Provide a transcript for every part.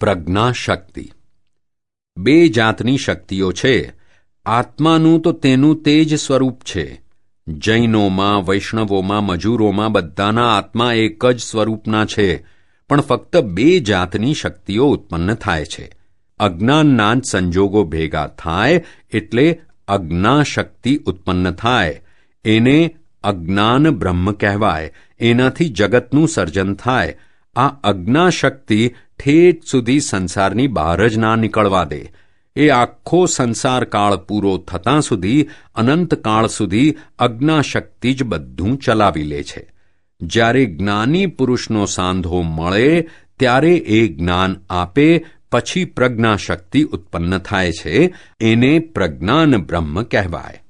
પ્રજ્ઞા શક્તિ બે જાતની શક્તિઓ છે. આત્માનું તો તેનું તે જ સ્વરૂપ છે. જૈનોમાં, વૈષ્ણવોમાં, મજૂરોમાં બધાના આત્મા એક જ સ્વરૂપના છે. પણ ફક્ત બે જાતની શક્તિઓ ઉત્પન્ન થાય છે. અજ્ઞાનના જ સંજોગો ભેગા થાય એટલે અજ્ઞાશક્તિ ઉત્પન્ન થાય. એને અજ્ઞાન બ્રહ્મ કહેવાય. એનાથી જગતનું સર્જન થાય. આ અજ્ઞા શક્તિ ઠેઠ સુધી સંસારની બહાર જ ના નીકળવા દે. એ આખો સંસાર કાળ પૂરો થતાં સુધી, અનંત કાળ સુધી અજ્ઞાશક્તિ જ બધું ચલાવી લે છે. જ્યારે જ્ઞાની પુરુષનો સાંધો મળે, ત્યારે એ જ્ઞાન આપે, પછી પ્રજ્ઞાશક્તિ ઉત્પન્ન થાય છે. એને પ્રજ્ઞાન બ્રહ્મ કહેવાય.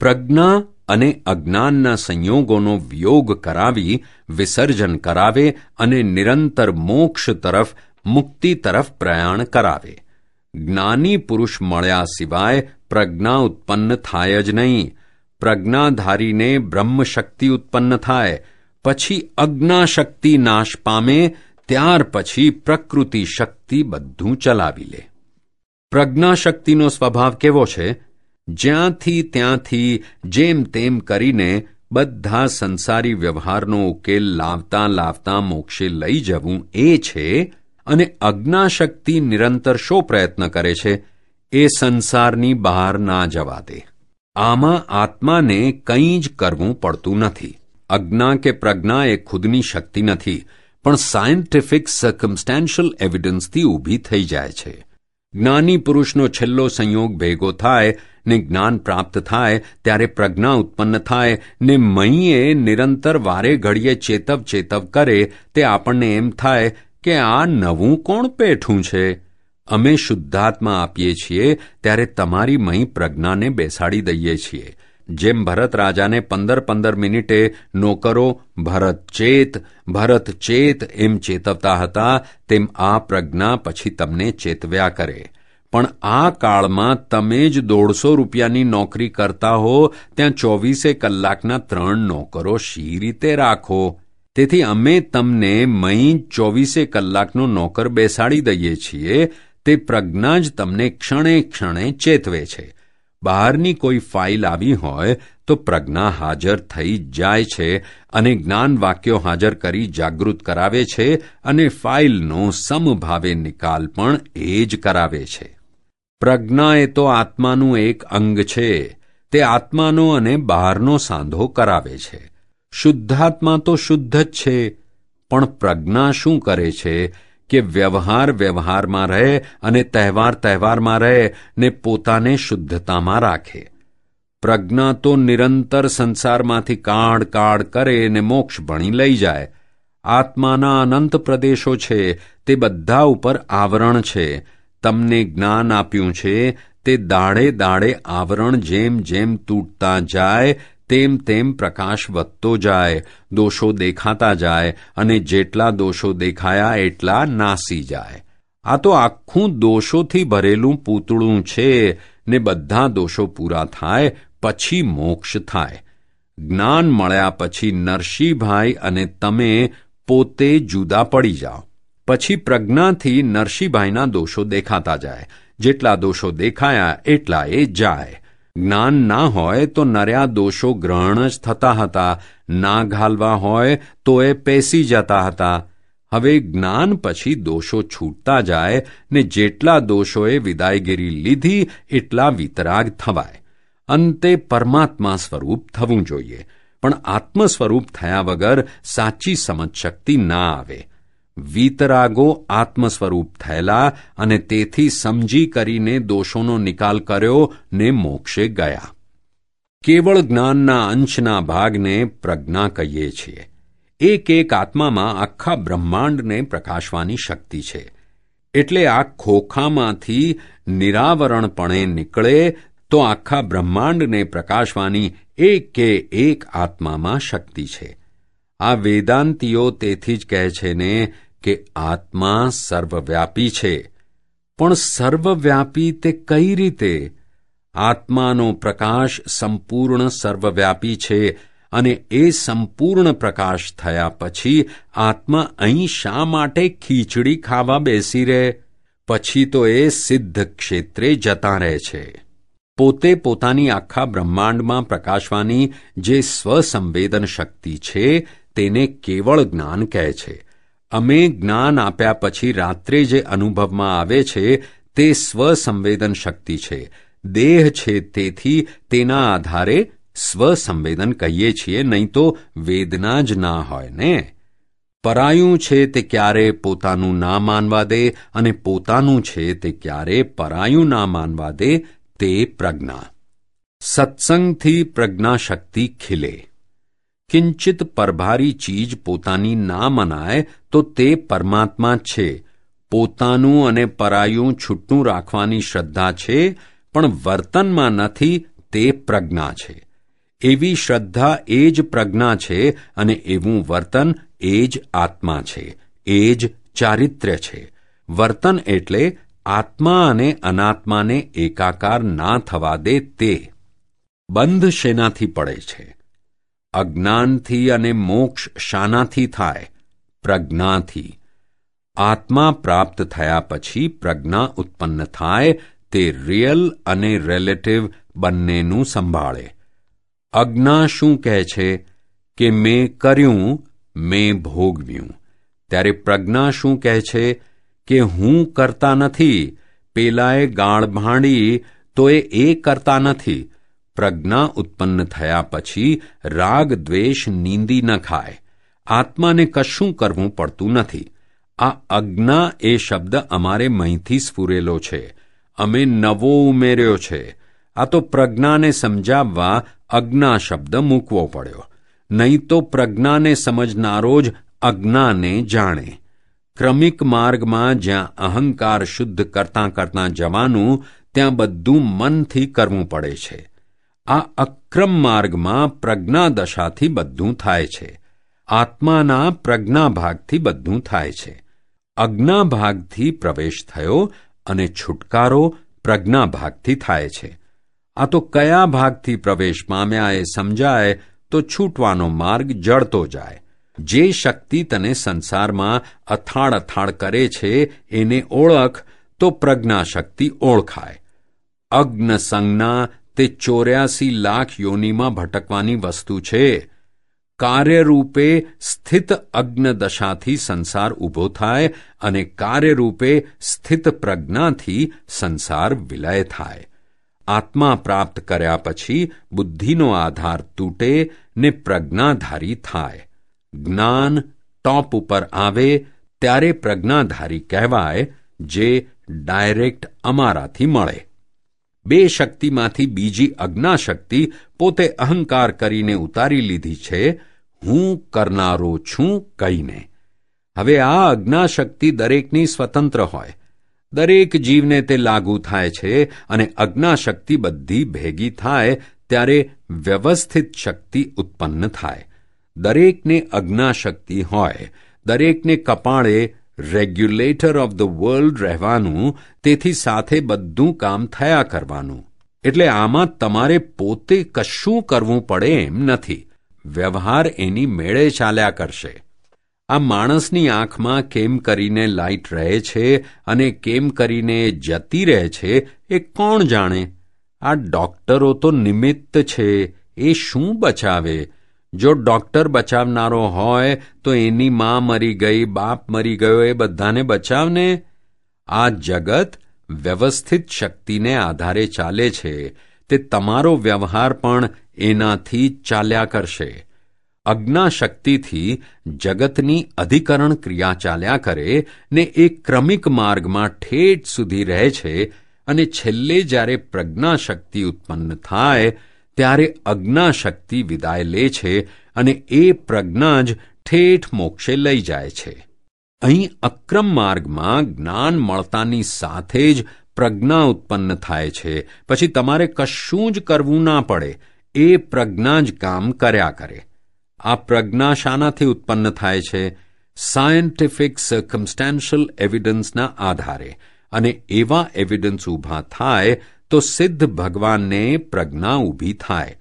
પ્રજ્ઞા અને અજ્ઞાનના સંયોગોનો વિયોગ કરાવી, વિસર્જન કરાવે અને નિરંતર મોક્ષ તરફ મુક્તિ તરફ પ્રયાણ કરાવે. જ્ઞાની પુરુષ મળ્યા સિવાય પ્રજ્ઞા ઉત્પન્ન થાય જ નહીં. પ્રજ્ઞાધારીને બ્રહ્મશક્તિ ઉત્પન્ન થાય, પછી અજ્ઞાશક્તિ નાશ પામે, ત્યાર પછી પ્રકૃતિ શક્તિ બધું ચલાવી લે. પ્રજ્ઞાશક્તિનો સ્વભાવ કેવો છે? જ્યાંથી ત્યાંથી જેમ તેમ કરીને બધા સંસારી વ્યવહારનો ઉકેલ લાવતા લાવતા મોક્ષે લઈ જવું એ છે અને અજ્ઞાશક્તિ નિરંતર શો પ્રયત્ન કરે છે, એ સંસારની બહાર ના જવા દે. આમાં આત્માને કંઈ જ કરવું પડતું નથી. અજ્ઞા કે પ્રજ્ઞા એ ખુદની શક્તિ નથી, પણ સાયન્ટિફિક સર્કમસ્ટેન્શિયલ એવિડન્સથી ઊભી થઈ જાય છે. જ્ઞાની પુરુષનો છેલ્લો સંયોગ ભેગો થાય, ને જ્ઞાન પ્રાપ્ત થાય, ત્યારે પ્રજ્ઞા ઉત્પન્ન થાય, ને મહીએ નિરંતર વારે ઘડીએ ચેતવ ચેતવ કરે, તે આપણને એમ થાય કે આ નવું કોણ પેઠું છે? અમે શુદ્ધાત્મા આપીએ છીએ, ત્યારે તમારી મહી પ્રજ્ઞાને બેસાડી દઈએ છીએ. જેમ ભરત રાજાને પંદર પંદર મિનિટે નોકરો, ભરત ચેત ભરત ચેત એમ ચેતવતા હતા, તેમ આ પ્રજ્ઞા પછી તમને ચેતવ્યા કરે. પણ આ કાળમાં તમે જ દોઢસો રૂપિયાની નોકરી કરતા હો, ત્યાં ચોવીસે કલાકના ત્રણ નોકરો શી રીતે રાખો? તેથી અમે તમને મહી ચોવીસે કલાકનો નોકર બેસાડી દઈએ છીએ, તે પ્રજ્ઞા જ તમને ક્ષણે ક્ષણે ચેતવે છે. બહારની કોઈ ફાઇલ આવી હોય તો પ્રજ્ઞા હાજર થઈ જાય છે અને જ્ઞાન વાક્યો હાજર કરી જાગૃત કરાવે છે અને ફાઇલનો સમભાવે નિકાલ પણ એ જ કરાવે છે. પ્રજ્ઞા એ તો આત્માનું એક અંગ છે. તે આત્માનો અને બહારનો સાંધો કરાવે છે. શુદ્ધાત્મા તો શુદ્ધ જ છે. પણ પ્રજ્ઞા શું કરે છે કે વ્યવહાર વ્યવહારમાં રહે અને તહેવાર તહેવારમાં રહે ને પોતાને શુદ્ધતામાં રાખે? પ્રજ્ઞા તો નિરંતર સંસારમાંથી કાઢ કાઢ કરે ને મોક્ષ ભણી લઈ જાય. આત્માના અનંત પ્રદેશો છે, તે બધા ઉપર આવરણ છે. તમને જ્ઞાન આપ્યું છે, તે દાડે દાડે આવરણ જેમ જેમ તૂટતા જાય તેમ તેમ પ્રકાશ વધતો જાય, દોષો દેખાતા જાય અને જેટલા દોષો દેખાયા એટલા નાસી જાય. આ તો આખું દોષોથી ભરેલું પૂતળું છે ને બધા દોષો પૂરા થાય, પછી મોક્ષ થાય. જ્ઞાન મળ્યા પછી નરસિંહભાઈ અને તમે પોતે જુદા પડી જાઓ. પછી પ્રજ્ઞાથી નરસિંહભાઈના દોષો દેખાતા જાય. જેટલા દોષો દેખાયા એટલા એ જાય. જ્ઞાન ના હોય તો નર્યા દોષો ગ્રહણ જ થતા હતા. ના ઘાલવા હોય તો એ પેસી જતા હતા. હવે જ્ઞાન પછી દોષો છૂટતા જાય ને જેટલા દોષોએ વિદાયગીરી લીધી, એટલા વિતરાગ થવાય. અંતે પરમાત્મા સ્વરૂપ થવું જોઈએ. પણ આત્મ સ્વરૂપ થયા વગર સાચી સમજ શક્તિ ના આવે. વીતરાગો આત્મ સ્વરૂપ થયેલા અને તેથી સમજી કરીને દોષોનો નિકાલ કર્યો ને મોક્ષે ગયા. કેવળ જ્ઞાનના અંશના ભાગને પ્રજ્ઞા કહીએ છીએ. એક એક આત્મામાં આખા બ્રહ્માંડને પ્રકાશવાની શક્તિ છે. એટલે આ ખોખામાંથી નિરાવરણપણે નીકળે તો આખા બ્રહ્માંડને પ્રકાશવાની એક એક આત્મામાં શક્તિ છે. આ વેદાંતિઓ તેથી જ કહે છે ને કે આત્મા સર્વવ્યાપી છે. પણ સર્વવ્યાપી તે કઈ રીતે? આત્માનો પ્રકાશ સંપૂર્ણ સર્વવ્યાપી છે અને એ સંપૂર્ણ પ્રકાશ થયા પછી આત્મા અહીં શા માટે ખીચડી ખાવા બેસી રહે? પછી તો એ સિદ્ધ ક્ષેત્રે જતા રહે છે. પોતે પોતાની આખા બ્રહ્માંડમાં પ્રકાશવાની જે સ્વસંવેદન શક્તિ છે, તેને કેવળ જ્ઞાન કહે છે. અમે જ્ઞાન આપ્યા પછી રાત્રે જે અનુભવમાં આવે છે, તે સ્વસંવેદન શક્તિ છે. દેહ છે તેથી તેના આધારે સ્વસંવેદન કહીએ છીએ, નહીં તો વેદના જ ના હોય, ને? પરાયું છે તે ક્યારે પોતાનું ના માનવા દે અને પોતાનું છે તે ક્યારે પરાયું ના માનવા દે તે પ્રજ્ઞા. સત્સંગથી પ્રજ્ઞાશક્તિ ખીલે. કિંચિત પરભારી ચીજ પોતાની ના મનાય, તો તે પરમાત્મા છે. પોતાનું અને પરાયું છૂટું રાખવાની શ્રદ્ધા છે, પણ વર્તનમાં નથી, તે પ્રજ્ઞા છે. એવી શ્રદ્ધા એ જ પ્રજ્ઞા છે અને એવું વર્તન એ જ આત્મા છે, એ જ ચારિત્ર્ય છે. વર્તન એટલે આત્મા અને અનાત્માને એકાકાર ના થવા દે તે. બંધ શેનાથી પડે છે? અજ્ઞાનથી અને મોક્ષ શાનાથી થાય, પ્રજ્ઞાથી. આત્મા પ્રાપ્ત થયા પછી પ્રજ્ઞા ઉત્પન્ન થાય, તે રિયલ અને રિલેટિવ બંનેનું સંભાળે. અજ્ઞા શું કહે છે? કે મેં કર્યું, મેં ભોગવ્યું. ત્યારે પ્રજ્ઞા શું કહે છે? કે હું કરતા નથી, પેલાએ ગાળ ભાંડી, તો એ કરતા નથી. પ્રજ્ઞા ઉત્પન્ન થયા પછી રાગ, દ્વેષ, નીંદી ન ખાય. આત્માને કશું કરવું પડતું નથી. આ અજ્ઞા એ શબ્દ અમારે મહીંથી સ્ફુરેલો છે. અમે નવો ઉમેર્યો છે. આ તો પ્રજ્ઞાને સમજાવવા અજ્ઞા શબ્દ મૂકવો પડ્યો. નહીં તો પ્રજ્ઞાને સમજનારો જ અજ્ઞાને જાણે. ક્રમિક માર્ગમાં જ્યાં અહંકાર શુદ્ધ કરતાં કરતાં જવાનું, ત્યાં બધું મનથી કરવું પડે છે. આ અક્રમ માર્ગમાં પ્રજ્ઞાદશાથી બધું થાય છે. આત્માના પ્રજ્ઞાભાગથી બધું થાય છે. અજ્ઞાભાગથી પ્રવેશ થયો અને છુટકારો પ્રજ્ઞાભાગથી થાય છે. આ તો કયા ભાગથી પ્રવેશ પામ્યા એ સમજાય તો છૂટવાનો માર્ગ જળતો જાય. જે શક્તિ તને સંસારમાં અથાળ અથાળ કરે છે એને ઓળખ તો પ્રજ્ઞાશક્તિ ઓળખાય. અગ્ન સંજ્ઞા તે ચોર્યાસી લાખ યોનિમાં ભટકવાની વસ્તુ છે. કાર્યરૂપે સ્થિત અગ્નદશાથી સંસાર ઊભો થાય અને કાર્યરૂપે સ્થિત પ્રજ્ઞાથી સંસાર વિલય થાય. આત્મા પ્રાપ્ત કર્યા પછી બુદ્ધિનો આધાર તૂટે ને પ્રજ્ઞાધારી થાય. જ્ઞાન ટોપ ઉપર આવે ત્યારે પ્રજ્ઞાધારી કહેવાય, જે ડાયરેક્ટ અમારાથી મળે. બે શક્તિમાંથી બીજી અજ્ઞાશક્તિ પોતે અહંકાર કરીને ઉતારી લીધી છે, હું કરનારો છું કહીને. હવે આ અજ્ઞાશક્તિ દરેકની સ્વતંત્ર હોય. દરેક જીવને તે લાગુ થાય છે અને અજ્ઞાશક્તિ બધી ભેગી થાય ત્યારે વ્યવસ્થિત શક્તિ ઉત્પન્ન થાય. દરેકને અજ્ઞાશક્તિ હોય, દરેકને કપાળે રેગ્યુલેટર ઓફ ધ વર્લ્ડ રહેવાનું, તેથી સાથે બધું કામ થયા કરવાનું. એટલે આમાં તમારે પોતે કશું કરવું પડે એમ નથી. વ્યવહાર એની મેળે ચાલ્યા કરશે. આ માણસની આંખમાં કેમ કરીને લાઇટ રહે છે અને કેમ કરીને જતી રહે છે, એ કોણ જાણે? આ ડોક્ટરો તો નિમિત્ત છે. એ શું બચાવે? જો ડોક્ટર બચાવનારો હોય, તો એની મા મરી ગઈ, બાપ મરી ગયો, એ બધાને બચાવને. આ જગત વ્યવસ્થિત શક્તિને આધારે ચાલે છે. તે તમારો વ્યવહાર પણ એનાથી ચાલ્યા કરશે. અજ્ઞાશક્તિથી જગતની અધિકરણ ક્રિયા ચાલ્યા કરે ને એ ક્રમિક માર્ગમાં ઠેઠ સુધી રહે છે અને છેલ્લે જ્યારે પ્રજ્ઞાશક્તિ ઉત્પન્ન થાય ત્યારે અજ્ઞાશક્તિ વિદાય લે છે અને એ પ્રજ્ઞા જ ઠેઠ મોક્ષે લઈ જાય છે. અહીં અક્રમ માર્ગમાં જ્ઞાન મળતાની સાથે જ પ્રજ્ઞા ઉત્પન્ન થાય છે. પછી તમારે કશું જ કરવું ના પડે. એ પ્રજ્ઞા જ કામ કર્યા કરે. આ પ્રજ્ઞા શાનાથી ઉત્પન્ન થાય છે? સાયન્ટિફિક સર્કમસ્ટેન્શિયલ એવિડન્સના આધારે. અને એવા એવિડન્સ ઊભા થાય તો સિદ્ધ ભગવાનને પ્રજ્ઞા ઊભી થાય.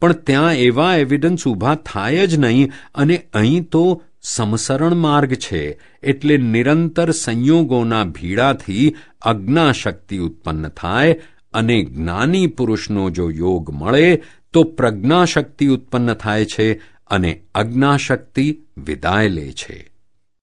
પણ ત્યાં એવા એવિડન્સ ઊભા થાય જ નહીં અને અહીં તો સમસરણ માર્ગ છે, એટલે નિરંતર સંયોગોના ભીડાથી અજ્ઞાશક્તિ ઉત્પન્ન થાય અને જ્ઞાની પુરુષનો જો યોગ મળે, તો પ્રજ્ઞાશક્તિ ઉત્પન્ન થાય છે અને અજ્ઞાશક્તિ વિદાય લે છે.